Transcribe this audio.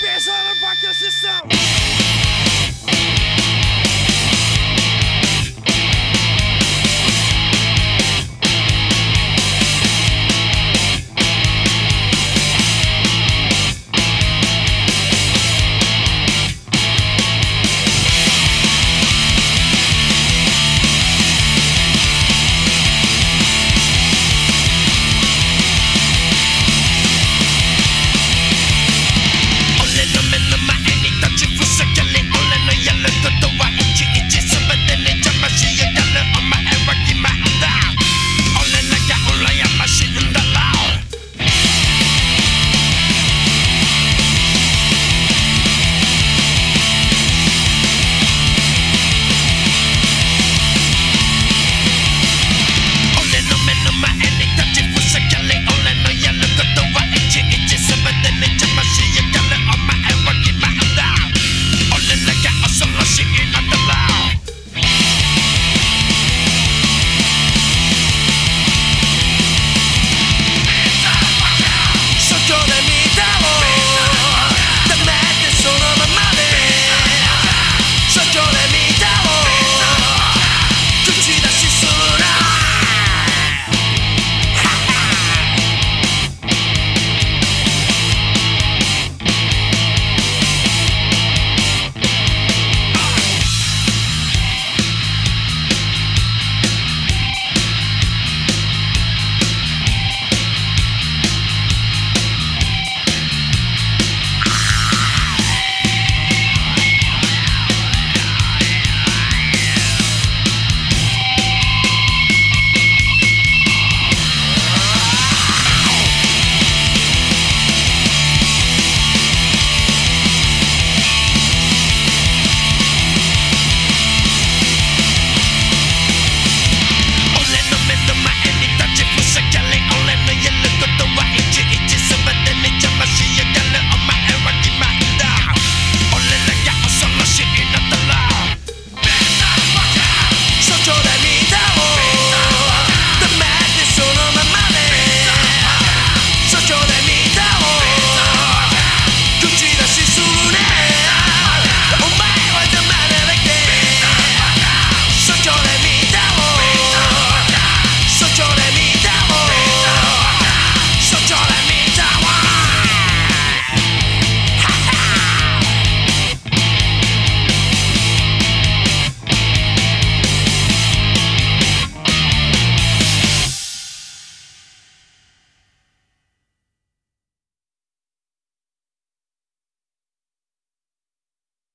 Bass on a podcast system.